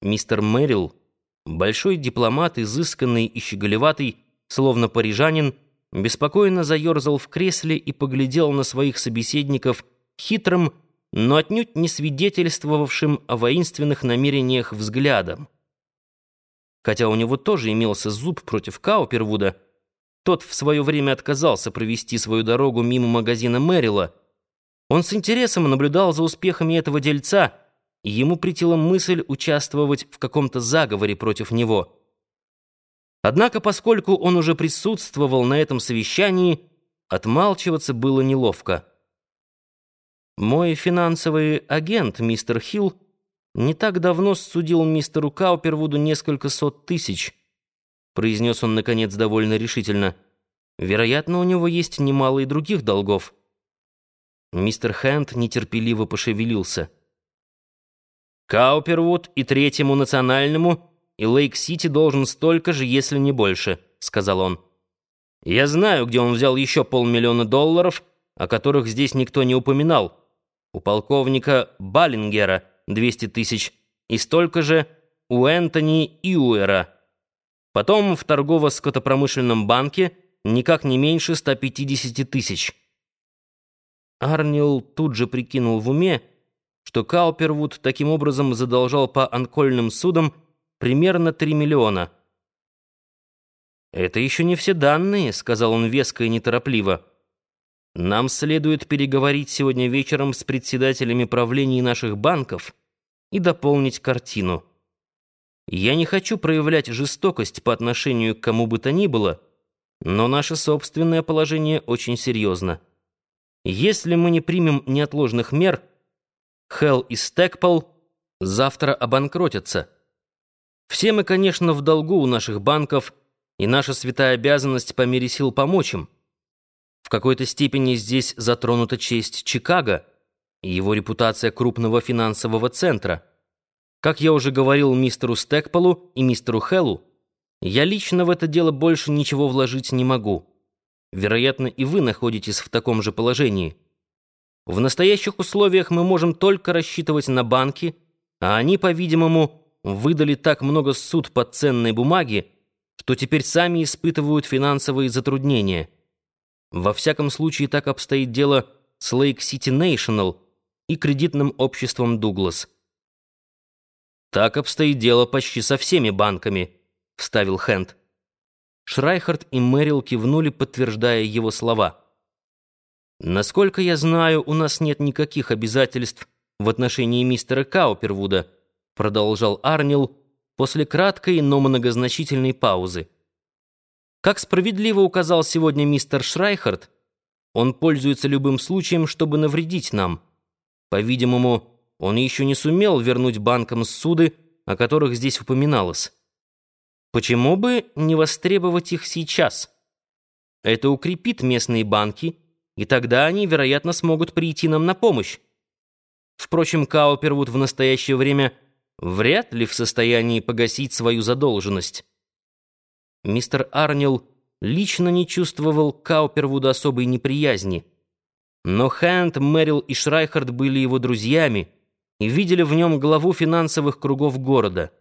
Мистер Мэрил, большой дипломат, изысканный и щеголеватый, словно парижанин, беспокойно заерзал в кресле и поглядел на своих собеседников хитрым, но отнюдь не свидетельствовавшим о воинственных намерениях взглядом. Хотя у него тоже имелся зуб против Каупервуда, тот в свое время отказался провести свою дорогу мимо магазина Мэрила. Он с интересом наблюдал за успехами этого дельца, и ему притила мысль участвовать в каком-то заговоре против него. Однако, поскольку он уже присутствовал на этом совещании, отмалчиваться было неловко. Мой финансовый агент, мистер Хилл, не так давно судил мистеру Каупервуду несколько сот тысяч, произнес он, наконец, довольно решительно. Вероятно, у него есть немало и других долгов. Мистер Хэнд нетерпеливо пошевелился. «Каупервуд и Третьему национальному, и Лейк-Сити должен столько же, если не больше», — сказал он. «Я знаю, где он взял еще полмиллиона долларов, о которых здесь никто не упоминал» у полковника Баллингера 200 тысяч и столько же у Энтони Иуэра. Потом в торгово-скотопромышленном банке никак не меньше 150 тысяч. Арнил тут же прикинул в уме, что Каупервуд таким образом задолжал по анкольным судам примерно 3 миллиона. «Это еще не все данные», — сказал он веско и неторопливо. Нам следует переговорить сегодня вечером с председателями правлений наших банков и дополнить картину. Я не хочу проявлять жестокость по отношению к кому бы то ни было, но наше собственное положение очень серьезно. Если мы не примем неотложных мер, Хелл и Стэкпол завтра обанкротятся. Все мы, конечно, в долгу у наших банков, и наша святая обязанность по мере сил помочь им. В какой-то степени здесь затронута честь Чикаго и его репутация крупного финансового центра. Как я уже говорил мистеру Стэкполу и мистеру Хеллу, я лично в это дело больше ничего вложить не могу. Вероятно, и вы находитесь в таком же положении. В настоящих условиях мы можем только рассчитывать на банки, а они, по-видимому, выдали так много суд под ценной бумаги, что теперь сами испытывают финансовые затруднения. Во всяком случае, так обстоит дело с Lake City National и кредитным обществом Дуглас. «Так обстоит дело почти со всеми банками», — вставил Хэнд. Шрайхард и Мэрил кивнули, подтверждая его слова. «Насколько я знаю, у нас нет никаких обязательств в отношении мистера Каупервуда», — продолжал Арнил после краткой, но многозначительной паузы. Как справедливо указал сегодня мистер Шрайхард, он пользуется любым случаем, чтобы навредить нам. По-видимому, он еще не сумел вернуть банкам суды, о которых здесь упоминалось. Почему бы не востребовать их сейчас? Это укрепит местные банки, и тогда они, вероятно, смогут прийти нам на помощь. Впрочем, Каупервуд в настоящее время вряд ли в состоянии погасить свою задолженность. Мистер Арнил лично не чувствовал Каупервуда особой неприязни. Но Хэнд, Мэрил и Шрайхард были его друзьями и видели в нем главу финансовых кругов города.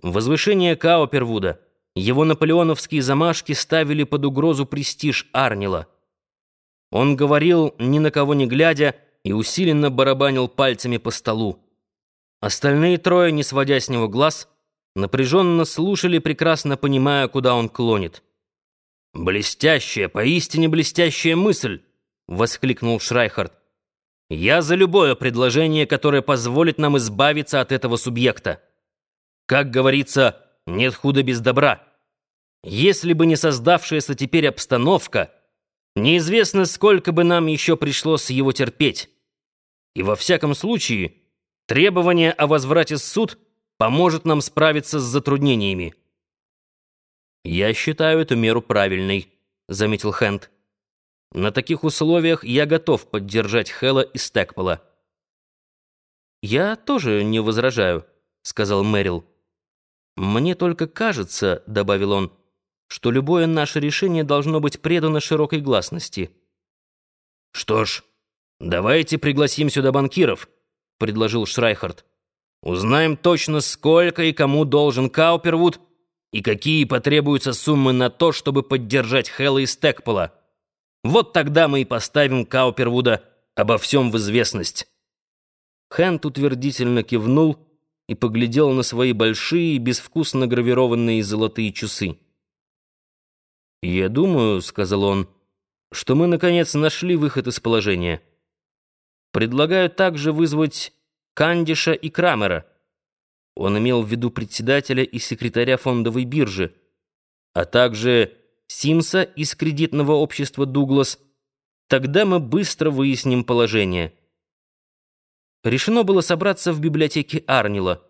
Возвышение Каупервуда, его наполеоновские замашки ставили под угрозу престиж Арнила. Он говорил, ни на кого не глядя, и усиленно барабанил пальцами по столу. Остальные трое, не сводя с него глаз, — напряженно слушали, прекрасно понимая, куда он клонит. «Блестящая, поистине блестящая мысль!» — воскликнул Шрайхард. «Я за любое предложение, которое позволит нам избавиться от этого субъекта. Как говорится, нет худа без добра. Если бы не создавшаяся теперь обстановка, неизвестно, сколько бы нам еще пришлось его терпеть. И во всяком случае, требование о возврате в суд — поможет нам справиться с затруднениями». «Я считаю эту меру правильной», — заметил Хэнд. «На таких условиях я готов поддержать Хэлла и Стэкпола». «Я тоже не возражаю», — сказал Мэрил. «Мне только кажется», — добавил он, «что любое наше решение должно быть предано широкой гласности». «Что ж, давайте пригласим сюда банкиров», — предложил Шрайхард. Узнаем точно, сколько и кому должен Каупервуд, и какие потребуются суммы на то, чтобы поддержать Хэлла и Стэкпола. Вот тогда мы и поставим Каупервуда обо всем в известность». Хэнд утвердительно кивнул и поглядел на свои большие, безвкусно гравированные золотые часы. «Я думаю, — сказал он, — что мы, наконец, нашли выход из положения. Предлагаю также вызвать Кандиша и Крамера». Он имел в виду председателя и секретаря фондовой биржи, а также Симса из кредитного общества «Дуглас». Тогда мы быстро выясним положение. Решено было собраться в библиотеке Арнила.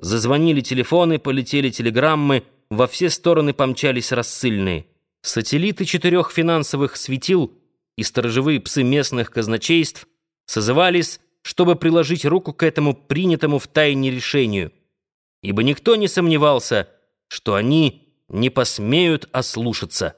Зазвонили телефоны, полетели телеграммы, во все стороны помчались рассыльные. Сателлиты четырех финансовых светил и сторожевые псы местных казначейств созывались, чтобы приложить руку к этому принятому в тайне решению, ибо никто не сомневался, что они не посмеют ослушаться.